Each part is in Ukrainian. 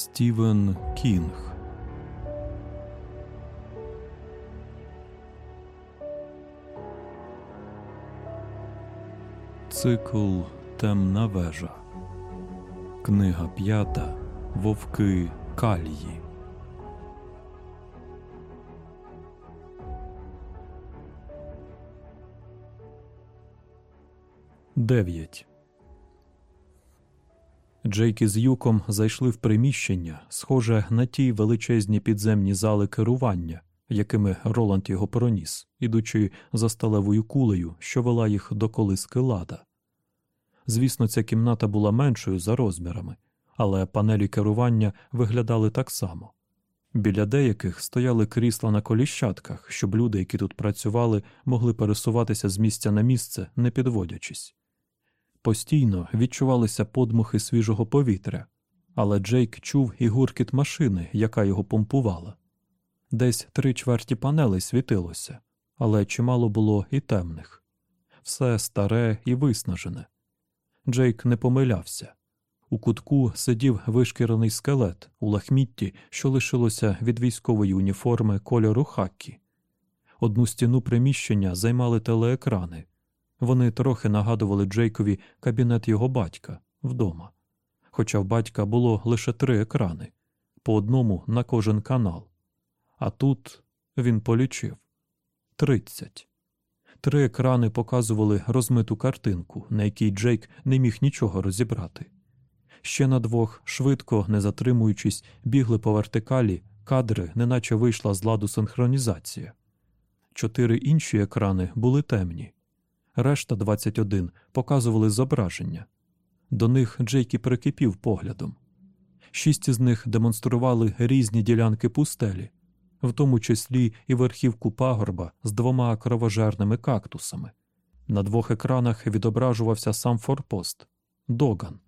Стівен Кінг Цикл Темна вежа. Книга п'ята Вовки Калії. Дев'ять. Джейк із Юком зайшли в приміщення, схоже на ті величезні підземні зали керування, якими Роланд його проніс, ідучи за сталевою кулею, що вела їх до колиски лада. Звісно, ця кімната була меншою за розмірами, але панелі керування виглядали так само. Біля деяких стояли крісла на коліщатках, щоб люди, які тут працювали, могли пересуватися з місця на місце, не підводячись. Постійно відчувалися подмухи свіжого повітря, але Джейк чув і гуркіт машини, яка його помпувала. Десь три чверті панелей світилося, але чимало було і темних. Все старе і виснажене. Джейк не помилявся. У кутку сидів вишкірений скелет у лахмітті, що лишилося від військової уніформи кольору хаккі. Одну стіну приміщення займали телеекрани. Вони трохи нагадували Джейкові кабінет його батька вдома. Хоча в батька було лише три екрани по одному на кожен канал. А тут він полічив тридцять. Три екрани показували розмиту картинку, на якій Джейк не міг нічого розібрати. Ще на двох, швидко, не затримуючись, бігли по вертикалі кадри, неначе вийшла з ладу синхронізація. Чотири інші екрани були темні. Решта 21 показували зображення. До них Джейк і прикипів поглядом. Шість із них демонстрували різні ділянки пустелі, в тому числі і верхівку пагорба з двома кровожерними кактусами. На двох екранах відображувався сам форпост Доган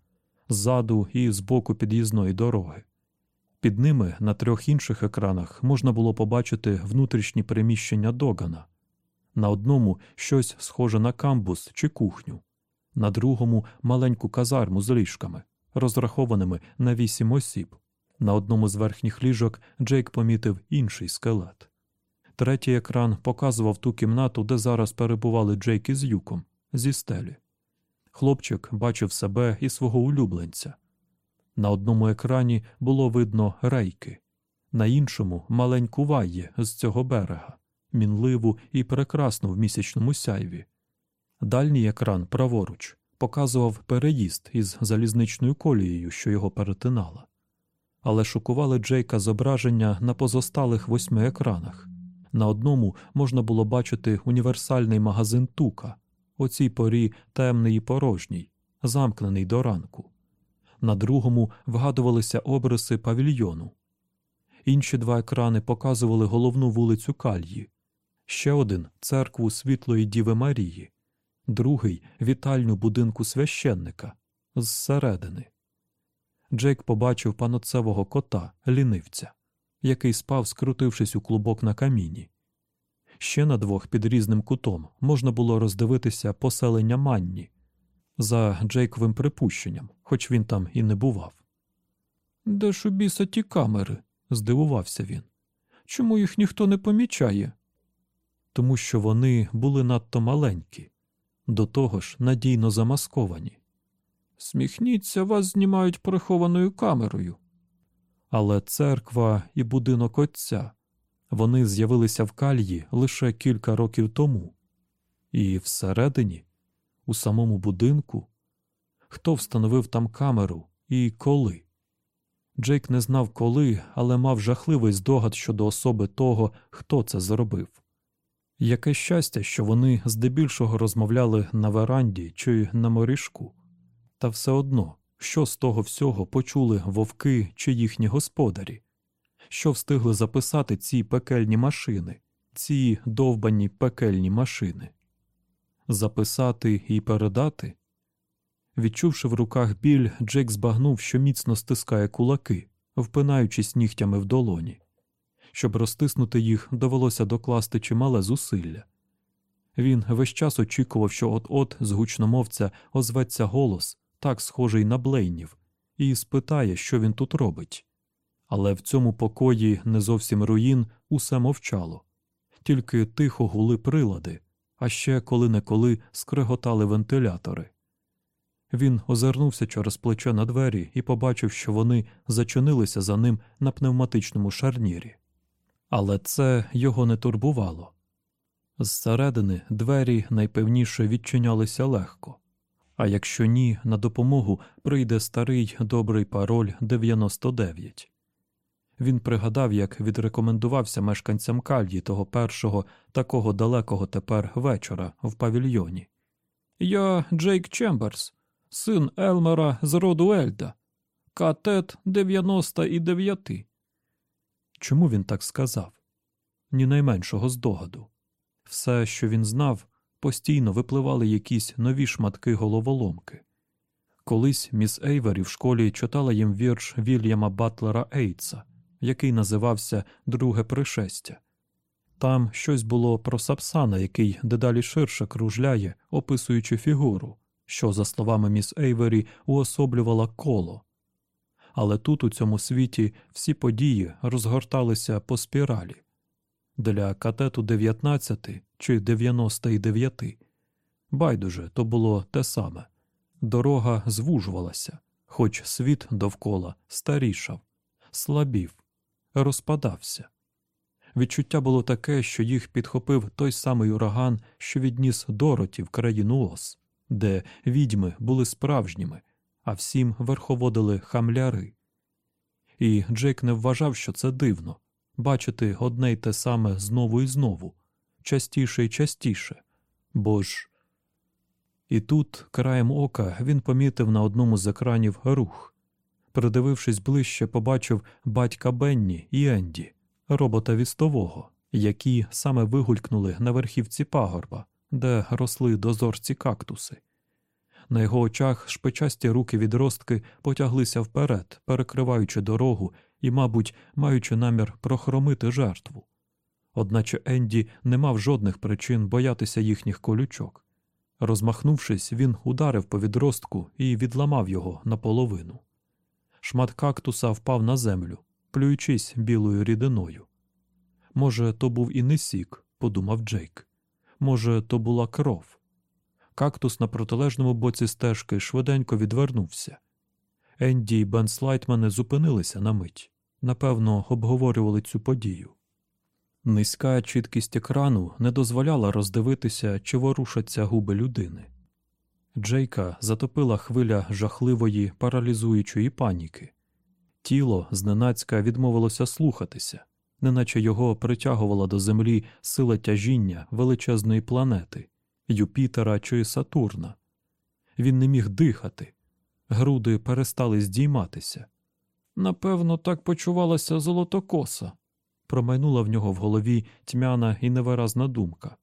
ззаду і з боку під'їзної дороги. Під ними на трьох інших екранах можна було побачити внутрішні приміщення Догана. На одному щось схоже на камбус чи кухню, на другому маленьку казарму з ліжками, розрахованими на вісім осіб. На одному з верхніх ліжок Джейк помітив інший скелет. Третій екран показував ту кімнату, де зараз перебували Джейк із Юком, зі стелі. Хлопчик бачив себе і свого улюбленця. На одному екрані було видно рейки, на іншому маленьку вайє з цього берега, мінливу і прекрасну в місячному сяйві. Дальній екран, праворуч, показував переїзд із залізничною колією, що його перетинала. Але шокували Джейка зображення на позосталих восьми екранах. На одному можна було бачити універсальний магазин Тука, о цій порі темний і порожній, замкнений до ранку. На другому вгадувалися обриси павільйону. Інші два екрани показували головну вулицю Кальї, ще один церкву Світлої Діви Марії, другий вітальню будинку священника зсередини. Джейк побачив паноцевого кота, лінивця, який спав, скрутившись у клубок на каміні. Ще на двох під різним кутом можна було роздивитися поселення Манні за Джейковим припущенням, хоч він там і не бував. Де ж у біса ті камери? здивувався він. Чому їх ніхто не помічає? Тому що вони були надто маленькі, до того ж надійно замасковані. Сміхніться, вас знімають прихованою камерою. Але церква і будинок отця вони з'явилися в кальї лише кілька років тому, і всередині, у самому будинку, хто встановив там камеру і коли. Джейк не знав коли, але мав жахливий здогад щодо особи того, хто це зробив. Яке щастя, що вони здебільшого розмовляли на веранді чи на морішку, та все одно, що з того всього почули вовки чи їхні господарі що встигли записати ці пекельні машини, ці довбані пекельні машини. Записати і передати. Відчувши в руках біль, Джек збагнув, що міцно стискає кулаки, впинаючись нігтями в долоні. Щоб розтиснути їх, довелося докласти чимале зусилля. Він весь час очікував, що от-от з гучномовця озветься голос, так схожий на Блейнів, і спитає, що він тут робить Але в цьому покої не зовсім руїн усе мовчало, тільки тихо гули прилади, а ще коли-неколи скреготали вентилятори. Він озирнувся через плече на двері і побачив, що вони зачинилися за ним на пневматичному шарнірі. Але це його не турбувало. Зсередини двері найпевніше відчинялися легко, а якщо ні, на допомогу прийде старий добрий пароль 99. Він пригадав, як відрекомендувався мешканцям кальї того першого такого далекого тепер вечора в павільйоні. Я Джейк Чемберс, син Елмера з роду Ельда, катет 99. Чому він так сказав? Ні найменшого здогаду. Все, що він знав, постійно випливали якісь нові шматки головоломки. Колись міс Ейвері в школі читала їм вірш Вільяма Батлера Ейтса, який називався Друге пришестя. Там щось було про Сапсана, який дедалі ширше кружляє, описуючи фігуру, що, за словами міс Ейвері, уособлювала коло. Але тут, у цьому світі, всі події розгорталися по спіралі. Для ка-тету 19 чи 99. Байдуже, то було те саме. Дорога звужувалася, хоч світ довкола старішав, слабів, розпадався. Відчуття було таке, що їх підхопив той самий ураган, що відніс Дороті в країну Ос, де відьми були справжніми, а всім верховодили хамляри. І Джейк не вважав, що це дивно бачити одне й те саме знову і знову, частіше і частіше, бо ж. І тут, краєм ока, він помітив на одному з екранів рух. Придивившись ближче, побачив батька Бенні і Енді, робота вістового, які саме вигулькнули на верхівці пагорба, де росли дозорці кактуси. На його очах шпичасті руки відростки потяглися вперед, перекриваючи дорогу і, мабуть, маючи намір прохромити жертву. Одначе Енді не мав жодних причин боятися їхніх колючок. Розмахнувшись, він ударив по відростку і відламав його наполовину. Шмат кактуса впав на землю, плюючись білою рідиною. Може, то був і не сік, подумав Джейк. Може, то була кров. Кактус на протилежному боці стежки швиденько відвернувся. Енді і Бен Слайтмани зупинилися на мить. Напевно, обговорювали цю подію. Низька чіткість екрану не дозволяла роздивитися, чи ворушаться губи людини. Джейка затопила хвиля жахливої паралізуючої паніки. Тіло зненацька відмовилося слухатися, неначе його притягувала до землі сила тяжіння величезної планети Юпітера чи Сатурна. Він не міг дихати, груди перестали здійматися. Напевно, так почувалася золотокоса, промайнула в нього в голові тьмяна і невиразна думка.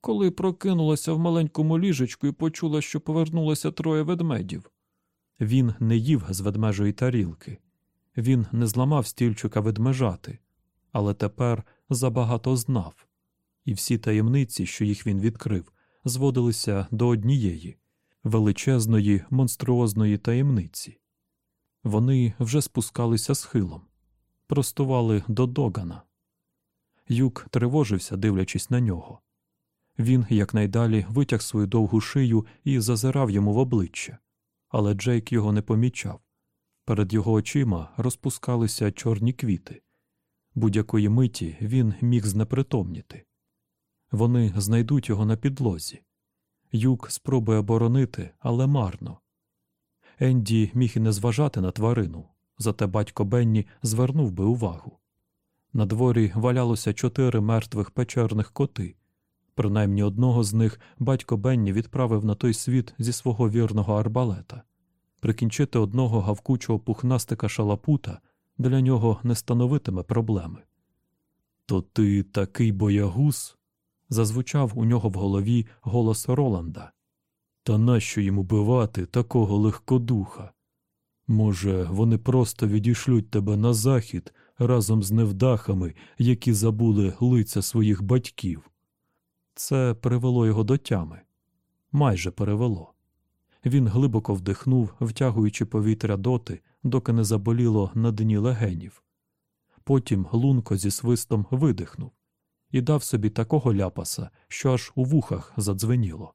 Коли прокинулася в маленькому ліжечку і почула, що повернулося троє ведмедів. Він не їв з ведмежої тарілки, він не зламав стільчика ведмежати, але тепер забагато знав, і всі таємниці, що їх він відкрив, зводилися до однієї величезної монструозної таємниці. Вони вже спускалися схилом, простували до догана. Юк тривожився, дивлячись на нього. Він якнайдалі витяг свою довгу шию і зазирав йому в обличчя, але Джейк його не помічав. Перед його очима розпускалися чорні квіти. Будь-якої миті він міг знепритомніти. Вони знайдуть його на підлозі. Юк спробує оборонити, але марно. Енді міг і не зважати на тварину, зате батько Бенні звернув би увагу. На дворі валялося чотири мертвих печерних коти. Принаймні одного з них батько Бенні відправив на той світ зі свого вірного арбалета. Прикінчити одного гавкучого пухнастика шалапута для нього не становитиме проблеми. То ти такий боягуз? Зазвучав у нього в голові голос Роланда. Та нащо їм убивати такого легкодуха? Може, вони просто відішлють тебе на захід разом з невдахами, які забули лиця своїх батьків. Це привело його до тями, майже перевело. Він глибоко вдихнув, втягуючи повітря доти, доки не заболіло на дні легенів, потім лунко зі свистом видихнув і дав собі такого ляпаса, що аж у вухах задзвеніло.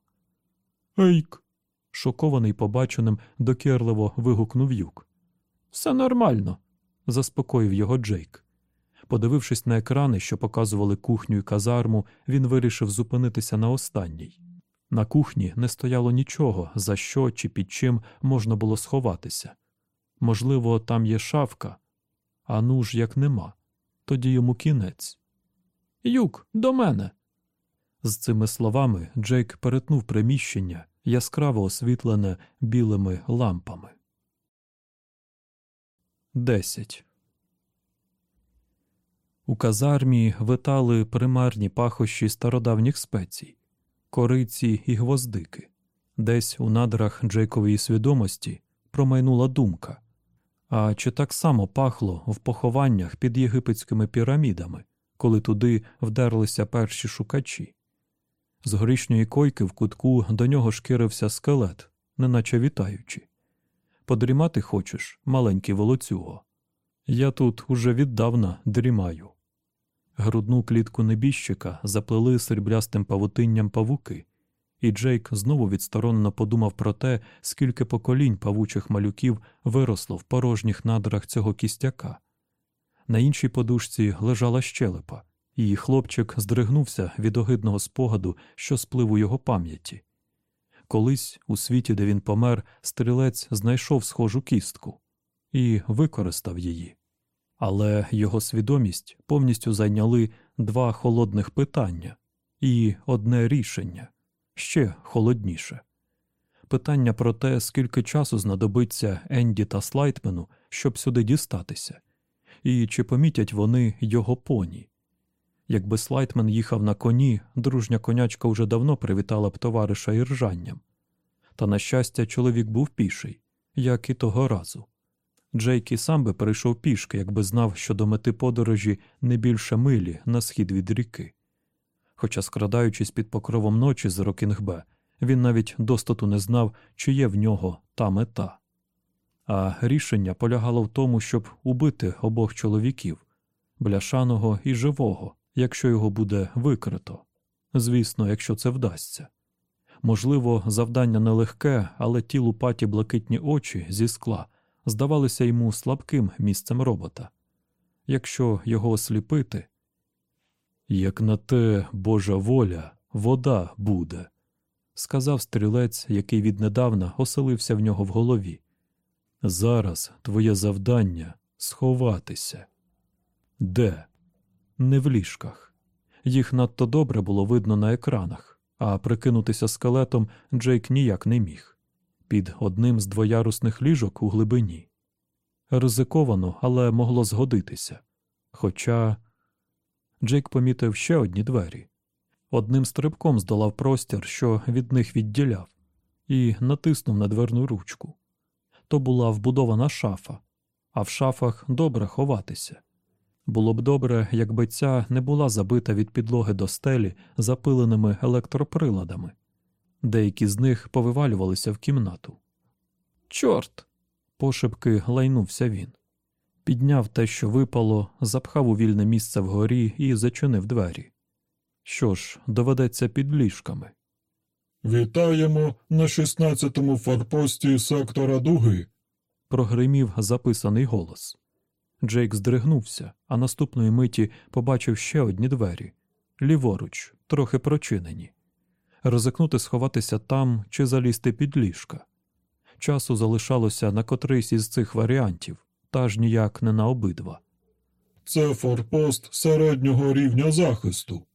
Ейк. шокований побаченим, докірливо вигукнув юк. Все нормально, заспокоїв його Джейк. Подивившись на екрани, що показували кухню і казарму, він вирішив зупинитися на останній. На кухні не стояло нічого, за що чи під чим можна було сховатися. Можливо, там є шафка, а ну ж як нема, тоді йому кінець. Юк, до мене. З цими словами Джейк перетнув приміщення, яскраво освітлене білими лампами. Десять. У казармі витали примарні пахощі стародавніх спецій, кориці і гвоздики. Десь у надрах Джейкової свідомості промайнула думка. А чи так само пахло в похованнях під єгипетськими пірамідами, коли туди вдерлися перші шукачі? З горішньої койки в кутку до нього шкірився скелет, неначе вітаючи. Подрімати хочеш, маленький волоцюго? Я тут уже віддавна дрімаю. Грудну клітку небіжчика заплели сріблястим павутинням павуки, і Джейк знову відсторонено подумав про те, скільки поколінь павучих малюків виросло в порожніх надрах цього кістяка. На іншій подушці лежала щелепа, і хлопчик здригнувся від огидного спогаду, що сплив у його пам'яті. Колись, у світі, де він помер, стрілець знайшов схожу кістку і використав її. Але його свідомість повністю зайняли два холодних питання і одне рішення ще холодніше. Питання про те, скільки часу знадобиться Енді та Слайтмену, щоб сюди дістатися, і чи помітять вони його поні. Якби Слайтмен їхав на коні, дружня конячка вже давно привітала б товариша іржанням. Та, на щастя, чоловік був піший, як і того разу. Джейк і сам би перейшов пішки, якби знав, що до мети подорожі не більше милі на схід від ріки. Хоча, скрадаючись під покровом ночі з Рокінгбе, він навіть достату не знав, чи є в нього та мета. А рішення полягало в тому, щоб убити обох чоловіків бляшаного і живого, якщо його буде викрито. Звісно, якщо це вдасться. Можливо, завдання нелегке, але ті лупаті блакитні очі зі скла здавалися йому слабким місцем робота. Якщо його осліпити, як на те Божа воля, вода буде, сказав стрілець, який віднедавна оселився в нього в голові. Зараз твоє завдання сховатися. Де? Не в ліжках. Їх надто добре було видно на екранах, а прикинутися скелетом Джейк ніяк не міг. Під одним з двоярусних ліжок у глибині. Ризиковано, але могло згодитися. Хоча Джейк помітив ще одні двері. Одним стрибком здолав простір, що від них відділяв, і натиснув на дверну ручку. То була вбудована шафа, а в шафах добре ховатися. Було б добре, якби ця не була забита від підлоги до стелі запиленими електроприладами. Деякі з них повивалювалися в кімнату. Чорт! пошепки лайнувся він. Підняв те, що випало, запхав у вільне місце вгорі і зачинив двері. Що ж, доведеться під ліжками. Вітаємо на 16-му форпості сектора Дуги. Прогримів записаний голос. Джейк здригнувся, а наступної миті побачив ще одні двері ліворуч, трохи прочинені. Ризикнути сховатися там чи залізти під ліжка. Часу залишалося на котрийсь із цих варіантів, та ж ніяк не на обидва. Це форпост середнього рівня захисту.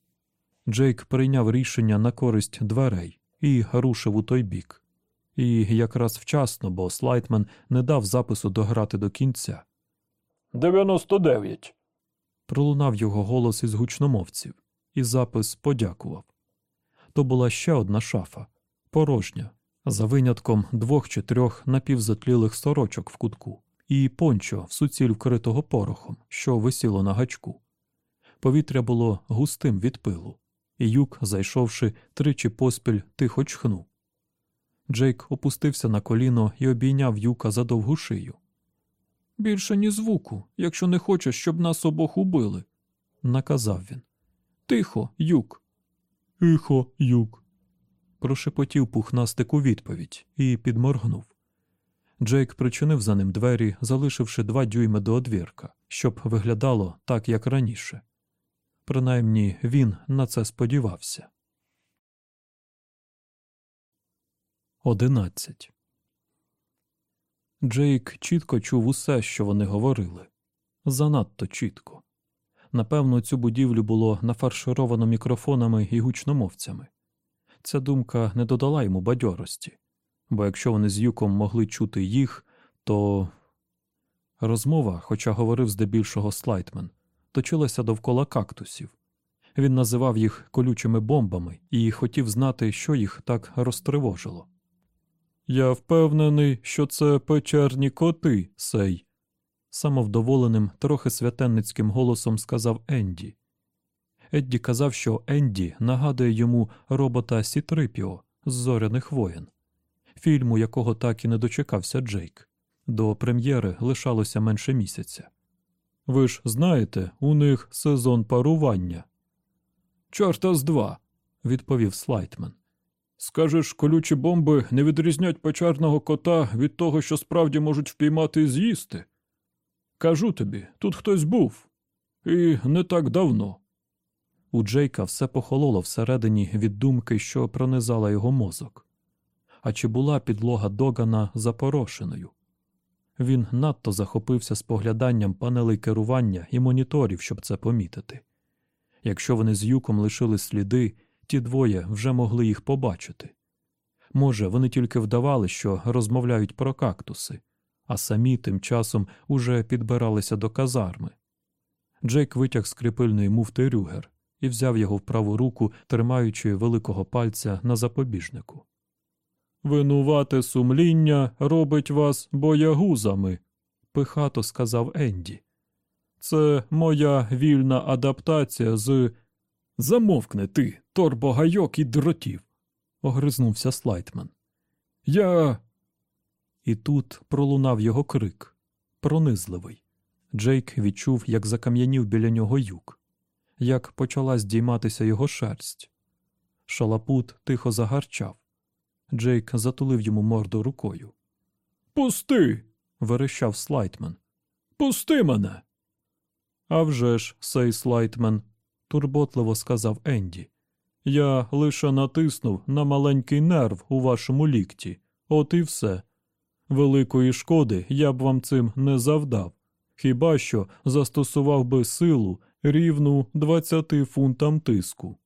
Джейк прийняв рішення на користь дверей і рушив у той бік. І якраз вчасно, бо Слайтмен не дав запису дограти до кінця. Дев'яносто дев'ять. Пролунав його голос із гучномовців, і запис подякував. То була ще одна шафа, порожня, за винятком двох чи трьох напівзатлілих сорочок в кутку, і пончо в суціль вкритого порохом, що висіло на гачку. Повітря було густим від пилу, і юк, зайшовши тричі поспіль, тихо чхнув. Джейк опустився на коліно і обійняв юка за довгу шию. Більше ні звуку, якщо не хочеш, щоб нас обох убили, наказав він. Тихо, юк. Тихо, юк. Прошепотів пухнастик у відповідь і підморгнув. Джейк причинив за ним двері, залишивши два дюйми до одвірка, щоб виглядало так, як раніше. Принаймні він на це сподівався. Одинадцять. Джейк чітко чув усе, що вони говорили. Занадто чітко. Напевно, цю будівлю було нафаршировано мікрофонами і гучномовцями. Ця думка не додала йому бадьорості, бо якщо вони з юком могли чути їх, то розмова, хоча говорив здебільшого слайтмен, точилася довкола кактусів. Він називав їх колючими бомбами і хотів знати, що їх так розтривожило. Я впевнений, що це печерні коти, сей, самовдоволеним, трохи святенницьким голосом сказав Енді. Едді казав, що Енді нагадує йому робота Сітрипіо з зоряних воєн, фільму, якого так і не дочекався Джейк. До прем'єри лишалося менше місяця. Ви ж знаєте, у них сезон парування. Чорта з два, відповів Слайтмен. Скажеш, колючі бомби не відрізнять печерного кота від того, що справді можуть впіймати і з'їсти? Кажу тобі, тут хтось був. І не так давно. У Джейка все похололо всередині від думки, що пронизала його мозок. А чи була підлога Догана запорошеною? Він надто захопився спогляданням панелей керування і моніторів, щоб це помітити. Якщо вони з юком лишили сліди, ті двоє вже могли їх побачити. Може, вони тільки вдавали, що розмовляють про кактуси, а самі тим часом уже підбиралися до казарми. Джейк витяг з кріпильної муфти Рюгер і взяв його в праву руку, тримаючи великого пальця на запобіжнику. Винувате сумління робить вас боягузами, пихато сказав Енді. Це моя вільна адаптація з. Замовкни ти, торбо гайок і дротів, огризнувся Слайтман. Я. І тут пролунав його крик пронизливий. Джейк відчув, як закам'янів біля нього Юк, як почала здійматися його шерсть. Шалапут тихо загарчав. Джейк затулив йому морду рукою. Пусти. верещав Слайтман. Пусти мене. «Авжеж, сей Слайтмен, турботливо сказав Енді. Я лише натиснув на маленький нерв у вашому лікті, от і все. Великої шкоди я б вам цим не завдав, хіба що застосував би силу рівну 20 фунтам тиску.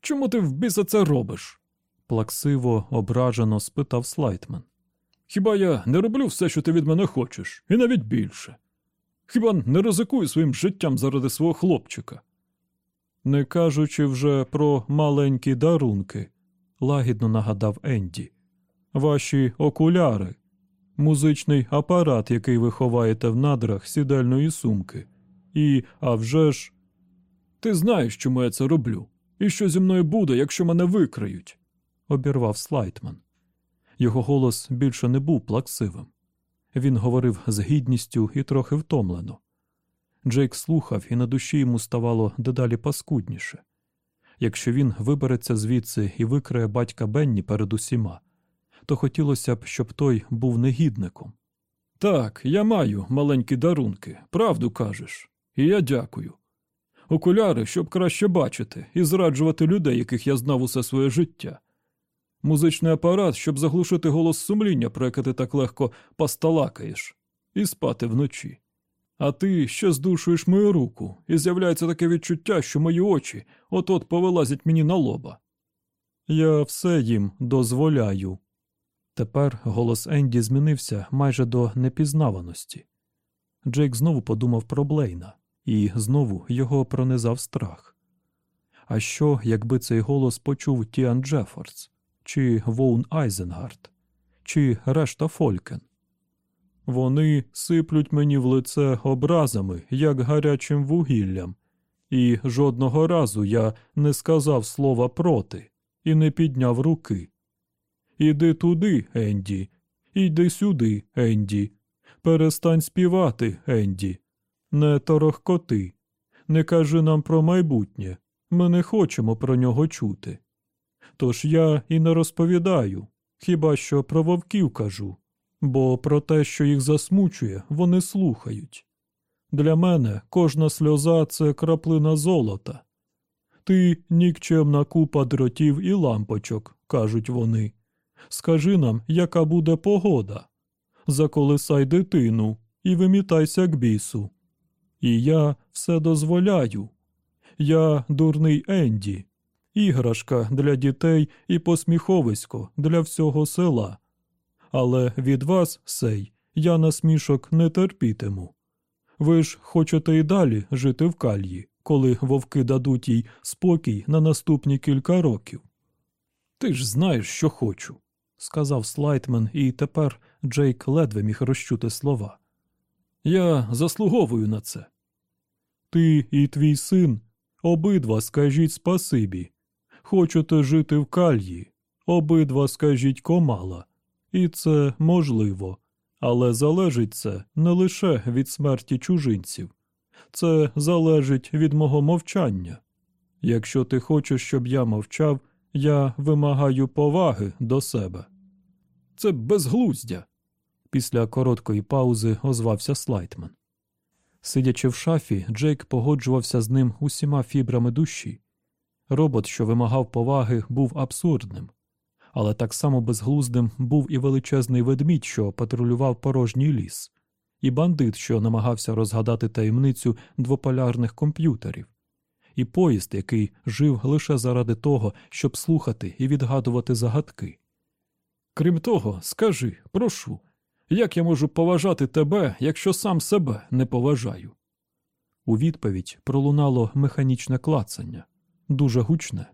Чому ти в біса це робиш? Плаксиво, ображено спитав Слайтман. Хіба я не роблю все, що ти від мене хочеш, і навіть більше? Хіба не ризикую своїм життям заради свого хлопчика? Не кажучи вже про маленькі дарунки, лагідно нагадав Енді. Ваші окуляри, музичний апарат, який ви ховаєте в надрах сідельної сумки. І, а вже ж, Ти знаєш, чому я це роблю, і що зі мною буде, якщо мене викриють. Обірвав Слайтман. Його голос більше не був плаксивим. Він говорив з гідністю і трохи втомлено. Джейк слухав, і на душі йому ставало дедалі паскудніше. Якщо він вибереться звідси і викриє батька Бенні перед усіма, то хотілося б, щоб той був негідником. Так, я маю маленькі дарунки, правду кажеш, і я дякую. Окуляри, щоб краще бачити і зраджувати людей, яких я знав усе своє життя. Музичний апарат, щоб заглушити голос сумління, про яке ти так легко пасталакаєш, і спати вночі. А ти ще здушуєш мою руку, і з'являється таке відчуття, що мої очі от-от повилазять мені на лоба. Я все їм дозволяю. Тепер голос Енді змінився майже до непізнаваності. Джейк знову подумав про Блейна, і знову його пронизав страх. А що, якби цей голос почув Тіан Джефордс, чи Воун Айзенгард, чи решта фолькен? Вони сиплють мені в лице образами, як гарячим вугіллям, і жодного разу я не сказав слова проти і не підняв руки. Іди туди, Енді, іди сюди, Енді. Перестань співати, Енді. Не торохкоти. Не кажи нам про майбутнє. Ми не хочемо про нього чути. Тож я і не розповідаю, хіба що про вовків кажу, бо про те, що їх засмучує, вони слухають. Для мене кожна сльоза це краплина золота. Ти нікчемна купа дротів і лампочок, кажуть вони. Скажи нам, яка буде погода. Заколисай дитину і вимітайся к бісу. І я все дозволяю. Я дурний Енді, іграшка для дітей і посміховисько для всього села. Але від вас, сей, я насмішок не терпітиму. Ви ж хочете і далі жити в кальї, коли вовки дадуть їй спокій на наступні кілька років. Ти ж знаєш, що хочу, сказав Слайтмен, і тепер Джейк ледве міг розчути слова. Я заслуговую на це. Ти і твій син обидва скажіть спасибі. Хочете жити в кальї, обидва скажіть комала. І це можливо, але залежить це не лише від смерті чужинців, це залежить від мого мовчання. Якщо ти хочеш, щоб я мовчав, я вимагаю поваги до себе. Це безглуздя. Після короткої паузи озвався Слайтман. Сидячи в шафі, Джейк погоджувався з ним усіма фібрами душі. Робот, що вимагав поваги, був абсурдним, але так само безглуздим був і величезний ведмідь, що патрулював порожній ліс, і бандит, що намагався розгадати таємницю двополярних комп'ютерів, і поїзд, який жив лише заради того, щоб слухати і відгадувати загадки. Крім того, скажи, прошу, як я можу поважати тебе, якщо сам себе не поважаю? У відповідь пролунало механічне клацання, дуже гучне.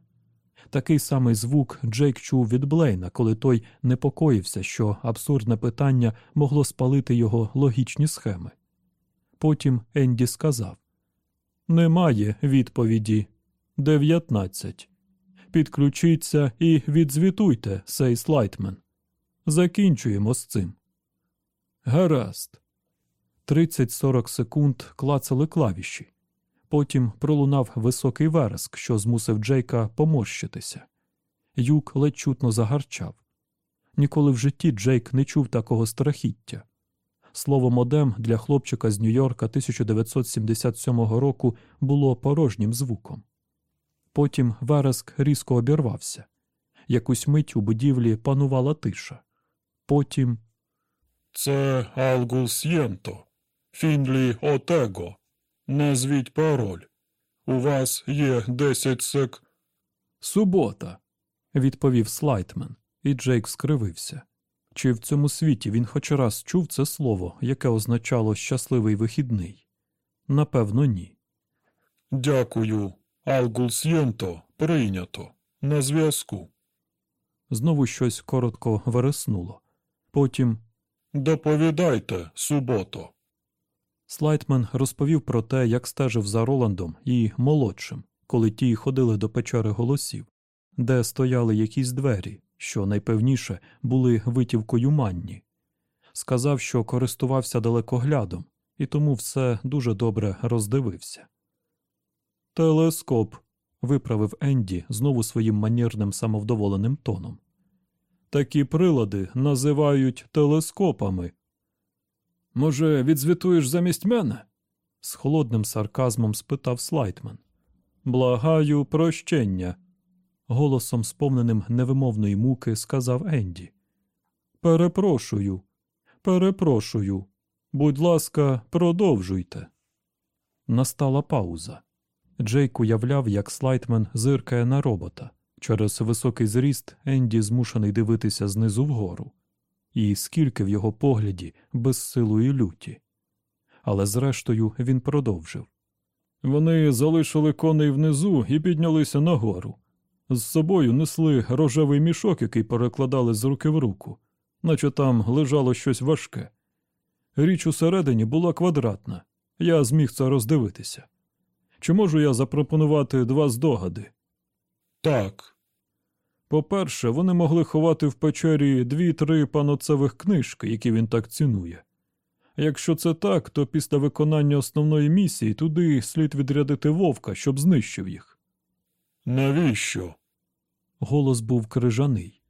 Такий самий звук Джейк чув від Блейна, коли той непокоївся, що абсурдне питання могло спалити його логічні схеми. Потім Енді сказав Немає відповіді. Дев'ятнадцять. Підключіться і відзвітуйте, сей Слайтмен. Закінчуємо з цим. Гаразд. 30-40 секунд клацали клавіші. Потім пролунав високий вереск, що змусив Джейка поморщитися. Юк ледь чутно загарчав. Ніколи в житті Джейк не чув такого страхіття. Слово модем для хлопчика з Нью-Йорка 1977 року було порожнім звуком. Потім вереск різко обірвався. Якусь мить у будівлі панувала тиша. Потім Це Алгул Сєнто. Фінлі Отего. Назвіть пароль. У вас є 10 сек. Субота, відповів Слайтмен, і Джейк скривився. Чи в цьому світі він хоч раз чув це слово, яке означало щасливий вихідний? Напевно, ні. Дякую. Алгул Сєнто. Прийнято. На зв'язку. Знову щось коротко вереснуло. Потім Доповідайте, субото. Слайтмен розповів про те, як стежив за Роландом і молодшим, коли ті ходили до печери голосів, де стояли якісь двері, що найпевніше були витівкою манні. Сказав, що користувався далекоглядом, і тому все дуже добре роздивився. Телескоп, виправив Енді знову своїм манірним самовдоволеним тоном. Такі прилади називають телескопами. Може, відзвітуєш замість мене? з холодним сарказмом спитав Слайтман. Благаю прощення, голосом, сповненим невимовної муки, сказав Енді. Перепрошую, перепрошую. Будь ласка, продовжуйте. Настала пауза. Джейк уявляв, як Слайтмен зиркає на робота. Через високий зріст Енді змушений дивитися знизу вгору, і скільки в його погляді безсилу і люті. Але зрештою він продовжив. Вони залишили коней внизу і піднялися нагору. З собою несли рожевий мішок, який перекладали з руки в руку, наче там лежало щось важке. Річ усередині була квадратна. Я зміг це роздивитися. Чи можу я запропонувати два здогади? Так. По-перше, вони могли ховати в печері дві-три паноцевих книжки, які він так цінує. Якщо це так, то після виконання основної місії туди слід відрядити вовка, щоб знищив їх. Навіщо? Голос був крижаний.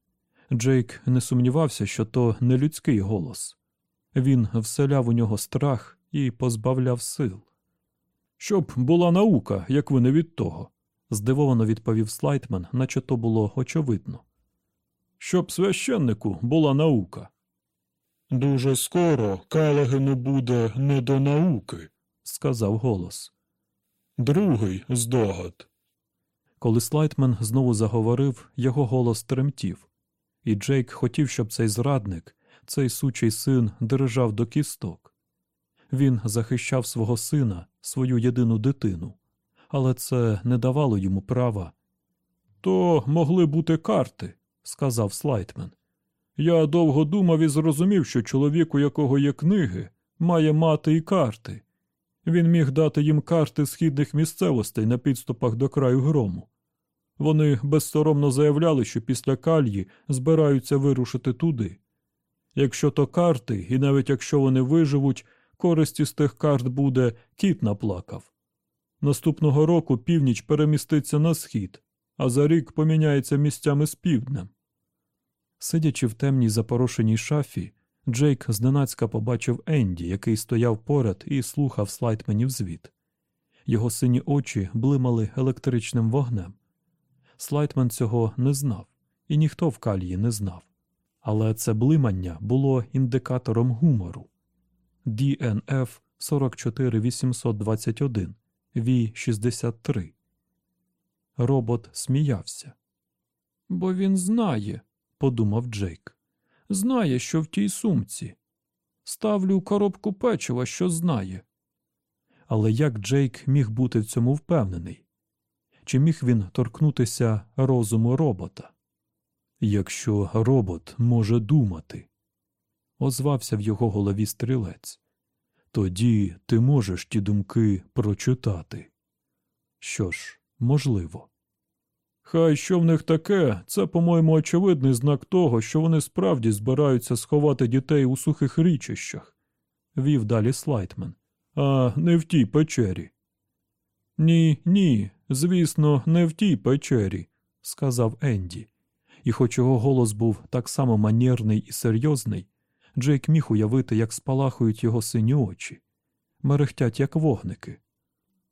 Джейк не сумнівався, що то не людський голос. Він вселяв у нього страх і позбавляв сил. Щоб була наука, як ви не від того. Здивовано відповів Слайтман, наче то було очевидно. Щоб священнику була наука. Дуже скоро Калагену буде не до науки. сказав голос. Другий здогад. Коли Слайтмен знову заговорив, його голос тремтів, і Джейк хотів, щоб цей зрадник, цей сучий син дережав до кісток. Він захищав свого сина, свою єдину дитину, але це не давало йому права. То могли бути карти, сказав Слайтмен. Я довго думав і зрозумів, що чоловік, у якого є книги, має мати і карти. Він міг дати їм карти східних місцевостей на підступах до краю грому. Вони безсоромно заявляли, що після кальї збираються вирушити туди. Якщо то карти, і навіть якщо вони виживуть, користі з тих карт буде кіт наплакав. Наступного року північ переміститься на схід, а за рік поміняється місцями з півднем. Сидячи в темній запорошеній шафі, Джейк зненацька побачив Енді, який стояв поряд і слухав слайтменів звіт. Його сині очі блимали електричним вогнем. Слайтмен цього не знав, і ніхто в калії не знав. Але це блимання було індикатором гумору. DNF 44821 V63. Робот сміявся. Бо він знає, подумав Джейк. знає, що в тій сумці. Ставлю коробку печива, що знає. Але як Джейк міг бути в цьому впевнений? Чи міг він торкнутися розуму робота? Якщо робот може думати, озвався в його голові стрілець, тоді ти можеш ті думки прочитати. Що ж, можливо. Хай що в них таке, це, по-моєму, очевидний знак того, що вони справді збираються сховати дітей у сухих річищах, вів далі Слайтмен. а не в тій печері. Ні, ні, звісно, не в тій печері, сказав Енді. І хоч його голос був так само манірний і серйозний, Джейк міг уявити, як спалахують його сині очі, мерехтять, як вогники.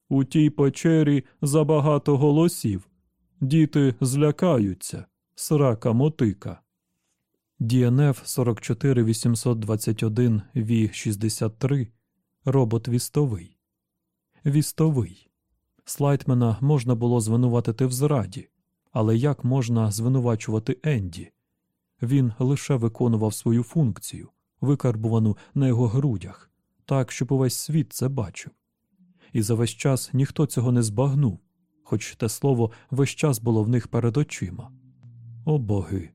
У тій печері забагато голосів. Діти злякаються, срака мотика. DNF 44821 V63 робот вістовий. Вістовий. Слайтмена можна було звинуватити в зраді, але як можна звинувачувати Енді? Він лише виконував свою функцію, викарбувану на його грудях, так, щоб увесь світ це бачив. І за весь час ніхто цього не збагнув, хоч те слово весь час було в них перед очима. О боги!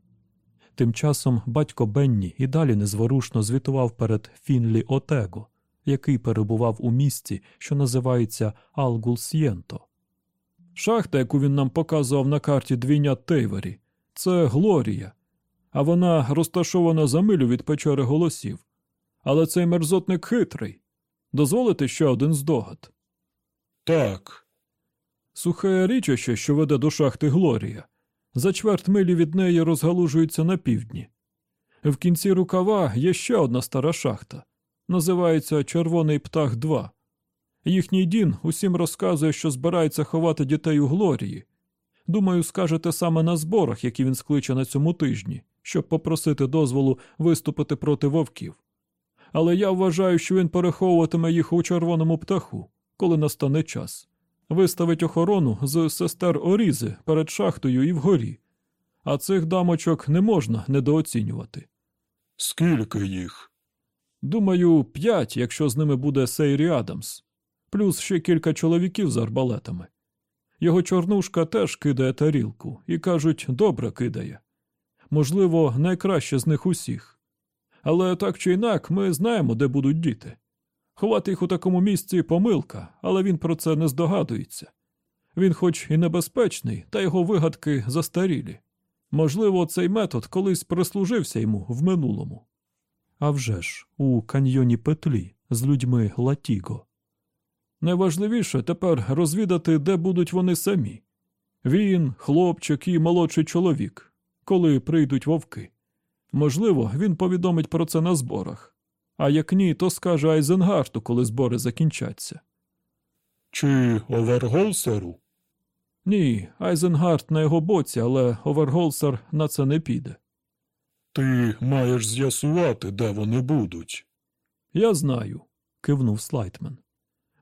Тим часом батько Бенні і далі незворушно звітував перед Фінлі Отего, який перебував у місті, що називається Алгулсьєнто. Шахта, яку він нам показував на карті двійня Тейвері, це Глорія, а вона розташована за милю від печери голосів. Але цей мерзотник хитрий. Дозволите ще один здогад. Так, Сухе річище, що веде до шахти Глорія, за чверть милі від неї розгалужується на півдні. В кінці рукава є ще одна стара шахта. Називається Червоний птах 2. Їхній дін усім розказує, що збирається ховати дітей у Глорії. Думаю, скажете саме на зборах, які він скличе на цьому тижні, щоб попросити дозволу виступити проти вовків. Але я вважаю, що він переховуватиме їх у червоному птаху, коли настане час. Виставить охорону з сестер Орізи перед шахтою і вгорі. А цих дамочок не можна недооцінювати. скільки їх? Думаю, п'ять, якщо з ними буде Сейрі Адамс, плюс ще кілька чоловіків з арбалетами. Його чорнушка теж кидає тарілку і, кажуть, добре кидає. Можливо, найкраще з них усіх. Але так чи інак, ми знаємо, де будуть діти. Ховати їх у такому місці помилка, але він про це не здогадується. Він, хоч і небезпечний, та його вигадки застарілі. Можливо, цей метод колись прислужився йому в минулому. А вже ж, у каньйоні петлі з людьми Латіго. Найважливіше тепер розвідати, де будуть вони самі. Він, хлопчик і молодший чоловік, коли прийдуть вовки. Можливо, він повідомить про це на зборах. А як ні, то скаже Айзенгарту, коли збори закінчаться. Чи Оверголсеру? Ні, Айзенгард на його боці, але Оверголсер на це не піде. Ти маєш з'ясувати, де вони будуть. Я знаю, кивнув Слайтмен.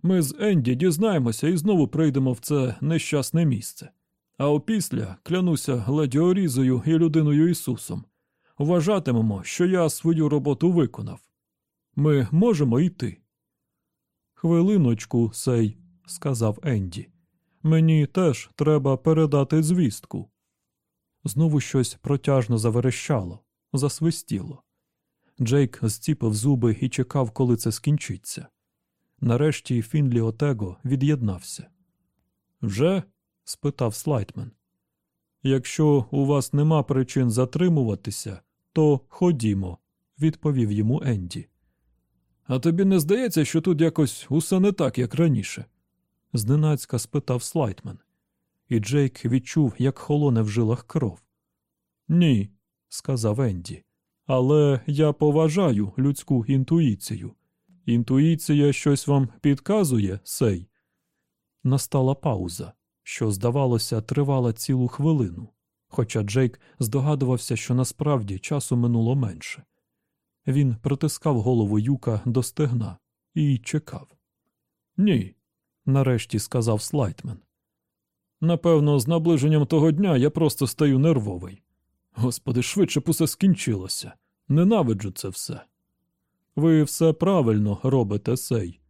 Ми з Енді дізнаємося і знову прийдемо в це нещасне місце. А опісля, клянуся леді Орізою і людиною Ісусом, вважатимемо, що я свою роботу виконав. Ми можемо йти. Хвилиночку, сей, сказав Енді. Мені теж треба передати звістку. Знову щось протяжно заверещало, засвистіло. Джейк зціпив зуби і чекав, коли це скінчиться. Нарешті Фінлі Отего від'єднався. Вже? Спитав Слайтмен. Якщо у вас нема причин затримуватися, то ходімо, відповів йому Енді. А тобі не здається, що тут якось усе не так, як раніше? зненацька спитав Слайтмен. І Джейк відчув, як холоне в жилах кров. Ні, сказав Енді. Але я поважаю людську інтуїцію. Інтуїція щось вам підказує, сей. Настала пауза, що, здавалося, тривала цілу хвилину, хоча Джейк здогадувався, що насправді часу минуло менше. Він притискав голову юка до стегна і чекав. Ні, нарешті сказав Слайтмен. Напевно, з наближенням того дня я просто стаю нервовий. Господи, швидше б усе скінчилося. Ненавиджу це все. Ви все правильно робите, сей.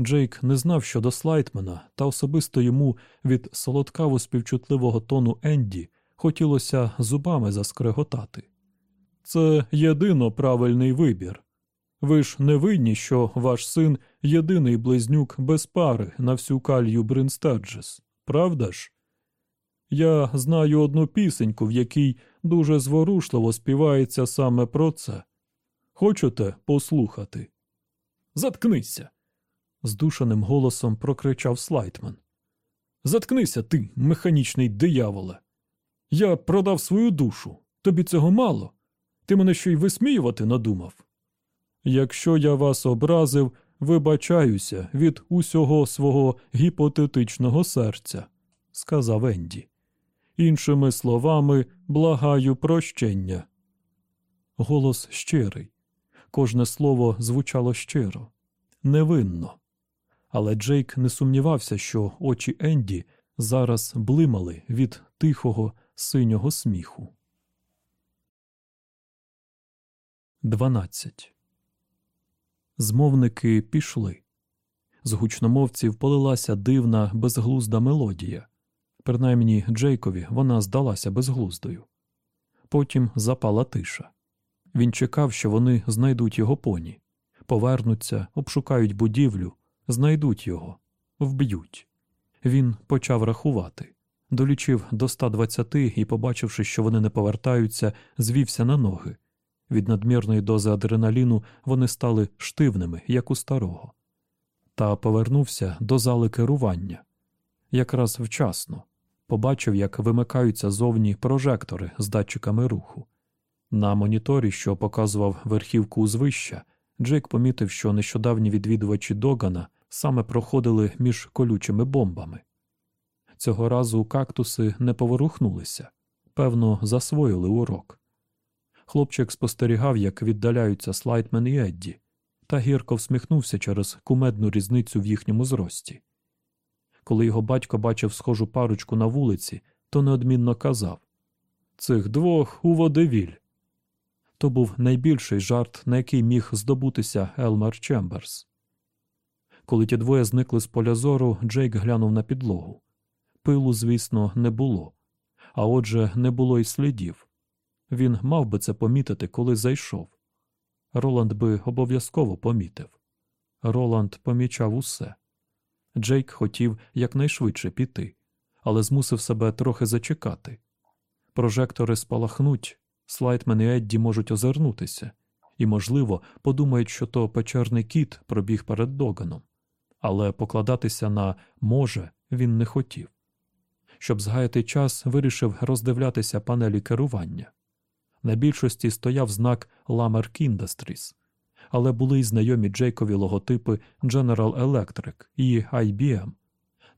Джейк не знав щодо Слайтмена, та особисто йому від солодкаво співчутливого тону Енді хотілося зубами заскреготати. Це єдино правильний вибір. Ви ж не винні, що ваш син єдиний близнюк без пари на всю калью Бринстеджес, правда ж? Я знаю одну пісеньку, в якій дуже зворушливо співається саме про це. Хочете послухати? Заткнися. Здушеним голосом прокричав Слайтман. Заткнися ти, механічний дияволе. Я продав свою душу. Тобі цього мало. Ти мене ще й висміювати надумав. Якщо я вас образив, вибачаюся від усього свого гіпотетичного серця, сказав Енді. Іншими словами, благаю прощення. Голос щирий. Кожне слово звучало щиро, невинно. Але Джейк не сумнівався, що очі Енді зараз блимали від тихого синього сміху. 12. Змовники пішли. З гучномовців полилася дивна, безглузда мелодія. Принаймні Джейкові вона здалася безглуздою. Потім запала тиша. Він чекав, що вони знайдуть його поні, повернуться, обшукають будівлю, знайдуть його, вб'ють. Він почав рахувати, долічив до 120 і, побачивши, що вони не повертаються, звівся на ноги. Від надмірної дози адреналіну вони стали штивними, як у старого. Та повернувся до зали керування. Якраз вчасно побачив, як вимикаються зовні прожектори з датчиками руху. На моніторі, що показував верхівку узвища, Джейк помітив, що нещодавні відвідувачі Догана саме проходили між колючими бомбами. Цього разу кактуси не поворухнулися, певно, засвоїли урок. Хлопчик спостерігав, як віддаляються Слайтмен і Едді, та гірко всміхнувся через кумедну різницю в їхньому зрості. Коли його батько бачив схожу парочку на вулиці, то неодмінно казав Цих двох у водевіль. То був найбільший жарт, на який міг здобутися Елмар Чемберс. Коли ті двоє зникли з поля зору, Джейк глянув на підлогу. Пилу, звісно, не було, а отже, не було й слідів. Він мав би це помітити, коли зайшов. Роланд би обов'язково помітив. Роланд помічав усе. Джейк хотів якнайшвидше піти, але змусив себе трохи зачекати. Прожектори спалахнуть, слайтмен і Едді можуть озирнутися, і, можливо, подумають, що то печерний кіт пробіг перед доганом, але покладатися на може він не хотів. Щоб згаяти час, вирішив роздивлятися панелі керування. На більшості стояв знак Lamarck Industries, але були й знайомі Джейкові логотипи General Electric і IBM,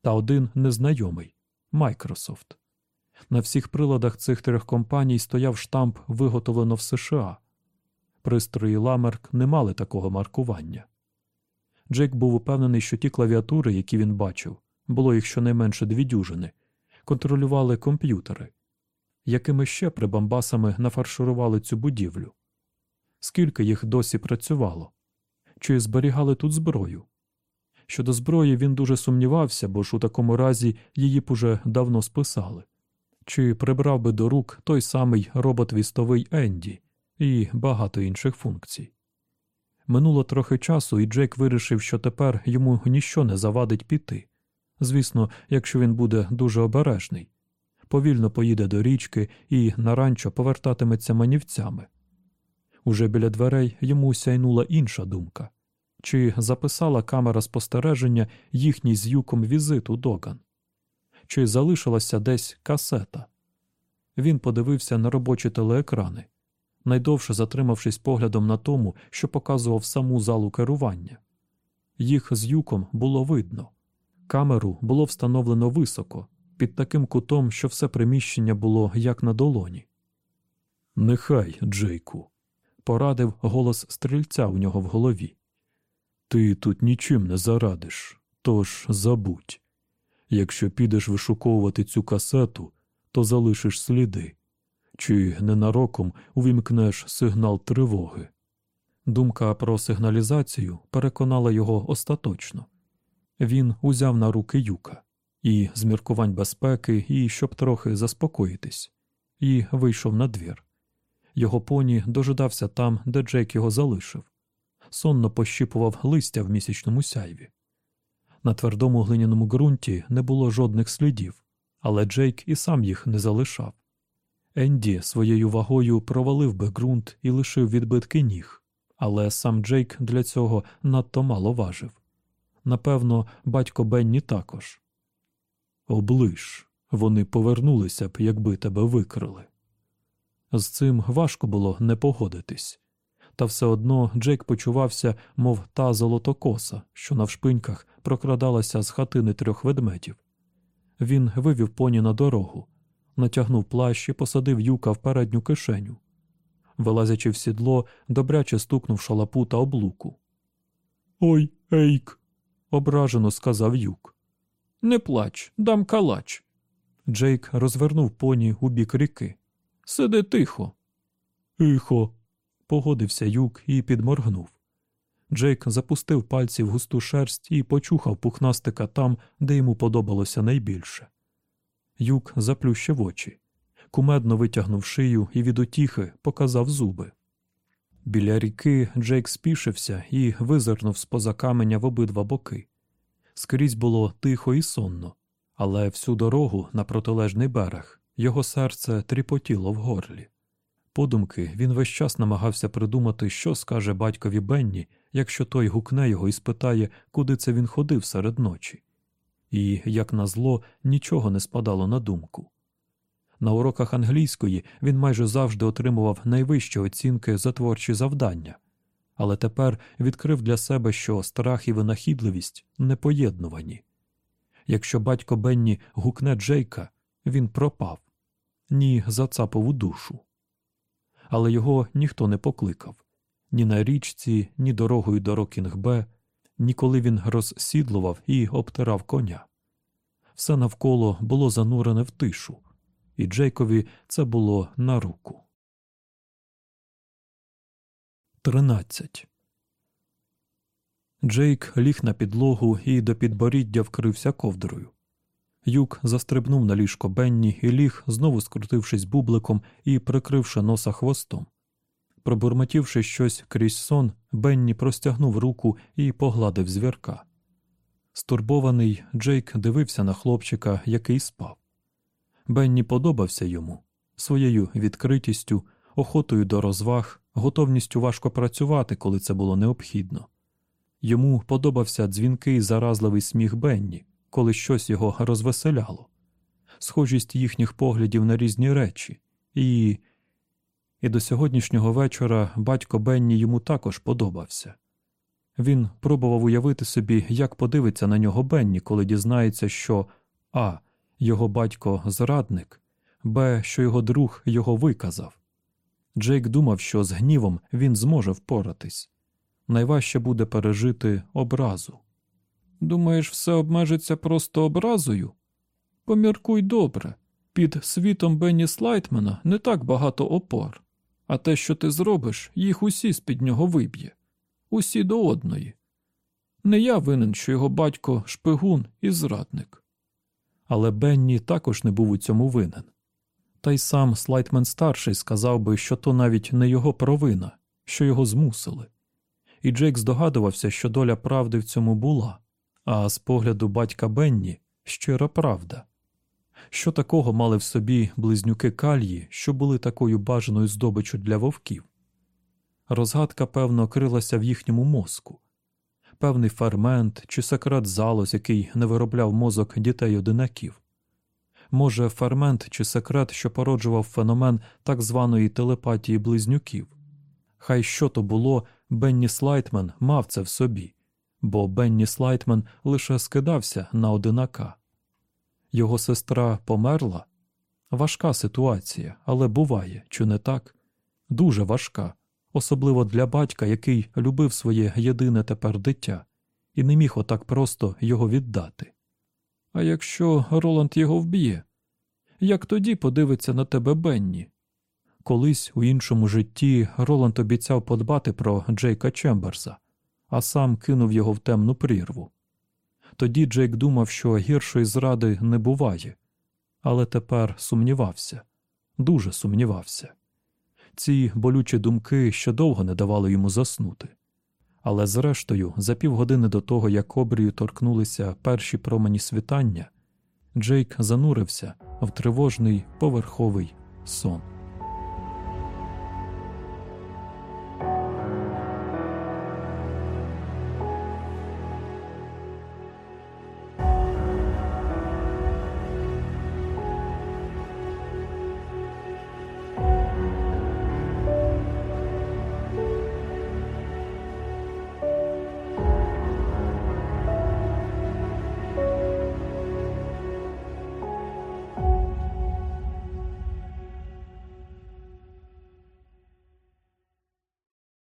та один незнайомий Microsoft. На всіх приладах цих трьох компаній стояв штамп виготовлено в США. Пристрої Ламерк не мали такого маркування. Джейк був упевнений, що ті клавіатури, які він бачив, було їх щонайменше дві дюжини, контролювали комп'ютери, якими ще прибамбасами нафарширували цю будівлю. Скільки їх досі працювало? Чи зберігали тут зброю? Щодо зброї він дуже сумнівався, бо ж у такому разі її б уже давно списали. Чи прибрав би до рук той самий робот-вістовий Енді і багато інших функцій. Минуло трохи часу, і Джейк вирішив, що тепер йому ніщо не завадить піти. Звісно, якщо він буде дуже обережний, повільно поїде до річки і на ранчо повертатиметься манівцями. Уже біля дверей йому сяйнула інша думка чи записала камера спостереження їхній з юком візит у Доган, чи залишилася десь касета. Він подивився на робочі телеекрани, найдовше затримавшись поглядом на тому, що показував саму залу керування. Їх з юком було видно. Камеру було встановлено високо, під таким кутом, що все приміщення було як на долоні. Нехай, Джейку, порадив голос стрільця у нього в голові. Ти тут нічим не зарадиш, тож забудь. Якщо підеш вишуковувати цю касету, то залишиш сліди, чи ненароком увімкнеш сигнал тривоги. Думка про сигналізацію переконала його остаточно. Він узяв на руки юка і з міркувань безпеки, і щоб трохи заспокоїтись, і вийшов на двір. Його поні дожидався там, де Джейк його залишив, сонно пощіпував листя в місячному сяйві. На твердому глиняному ґрунті не було жодних слідів, але Джейк і сам їх не залишав. Енді своєю вагою провалив би ґрунт і лишив відбитки ніг, але сам Джейк для цього надто мало важив. Напевно, батько Бенні також. Оближ, вони повернулися б, якби тебе викрили. З цим важко було не погодитись. Та все одно Джейк почувався, мов та золотокоса, що навшпиньках прокрадалася з хатини трьох ведмедів. Він вивів поні на дорогу, натягнув плащ і посадив юка в передню кишеню. Вилазячи в сідло, добряче стукнув шалапу та облуку. Ой, ейк, ображено сказав юк. Не плач, дам калач. Джейк розвернув поні у бік ріки. Сиди тихо. Тихо, погодився юк і підморгнув. Джейк запустив пальці в густу шерсть і почухав пухнастика там, де йому подобалося найбільше. Юк заплющив очі, кумедно витягнув шию і від утіхи показав зуби. Біля ріки Джейк спішився і визирнув з поза каменя в обидва боки. Скрізь було тихо і сонно, але всю дорогу на протилежний берег його серце тріпотіло в горлі. Подумки він весь час намагався придумати, що скаже батькові Бенні, якщо той гукне його і спитає, куди це він ходив серед ночі. І, як назло, нічого не спадало на думку. На уроках англійської він майже завжди отримував найвищі оцінки за творчі завдання, але тепер відкрив для себе, що страх і винахідливість непоєднувані. Якщо батько Бенні гукне Джейка, він пропав, ні зацапав у душу. Але його ніхто не покликав ні на річці, ні дорогою до Рокінг-Бе, ні коли він розсідлував і обтирав коня. Все навколо було занурене в тишу, і Джейкові це було на руку. 13. Джейк ліг на підлогу і до підборіддя вкрився ковдрою. Юк застрибнув на ліжко Бенні і ліг, знову скрутившись бубликом і прикривши носа хвостом. Пробурмотівши щось крізь сон, Бенні простягнув руку і погладив звірка. Стурбований, Джейк дивився на хлопчика, який спав. Бенні подобався йому своєю відкритістю, охотою до розваг, готовністю важко працювати, коли це було необхідно. Йому подобався дзвінкий заразливий сміх Бенні, коли щось його розвеселяло, схожість їхніх поглядів на різні речі, і. І до сьогоднішнього вечора батько Бенні йому також подобався. Він пробував уявити собі, як подивиться на нього Бенні, коли дізнається, що А. Його батько зрадник, Б. Що його друг його виказав. Джейк думав, що з гнівом він зможе впоратись. Найважче буде пережити образу. Думаєш, все обмежиться просто образою? Поміркуй добре. Під світом Бенні Слайтмена не так багато опор, а те, що ти зробиш, їх усі з під нього виб'є. Усі до одної. Не я винен, що його батько шпигун і зрадник. Але Бенні також не був у цьому винен. Та й сам Слайтмен старший сказав би, що то навіть не його провина, що його змусили. І Джейк здогадувався, що доля правди в цьому була, а з погляду батька Бенні щира правда. Що такого мали в собі близнюки кальї, що були такою бажаною здобичю для вовків? Розгадка, певно, крилася в їхньому мозку. Певний фермент чи секрет залоз, який не виробляв мозок дітей-одинаків. Може, фермент чи секрет, що породжував феномен так званої телепатії близнюків. Хай що то було, Бенні Слайтмен мав це в собі, бо Бенні Слайтмен лише скидався на одинака. Його сестра померла? Важка ситуація, але буває, чи не так? Дуже важка, особливо для батька, який любив своє єдине тепер дитя, і не міг отак просто його віддати. А якщо Роланд його вб'є, як тоді подивиться на тебе Бенні? Колись у іншому житті Роланд обіцяв подбати про Джейка Чемберса, а сам кинув його в темну прірву. Тоді Джейк думав, що гіршої зради не буває, але тепер сумнівався, дуже сумнівався. Ці болючі думки ще довго не давали йому заснути. Але зрештою, за півгодини до того, як обрію торкнулися перші промені світання, Джейк занурився в тривожний поверховий сон.